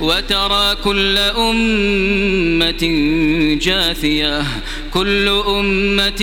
وترى كل أمة جاثية كل أمة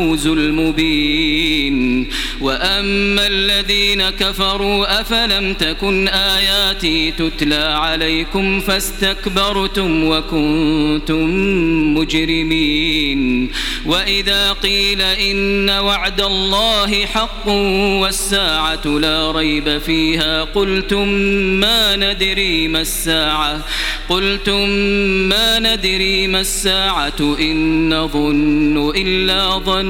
الفوز المبين. وأما الذين كفروا أفلم تكن آياتي تتلى عليكم فاستكبرتم وكنتم مجرمين. وإذا قيل إن وعد الله حق والساعة لا ريب فيها قلتم ما ندري ما الساعة. قلتم ما ندري ما الساعة إن نظن إلا ظن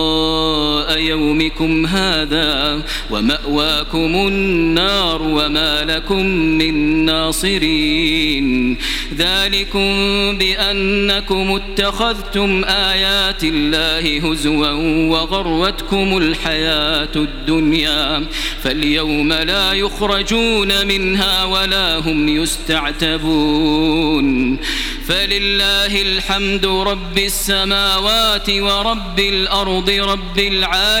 يومكم هذا ومأواكم النار وما لكم من ناصرين. ذلكم بأنكم اتخذتم آيات الله هزوا وغروتكم الحياة الدنيا. فاليوم لا يخرجون منها ولا هم يستعتبون. فلله الحمد رب السماوات ورب الأرض رب العالمين.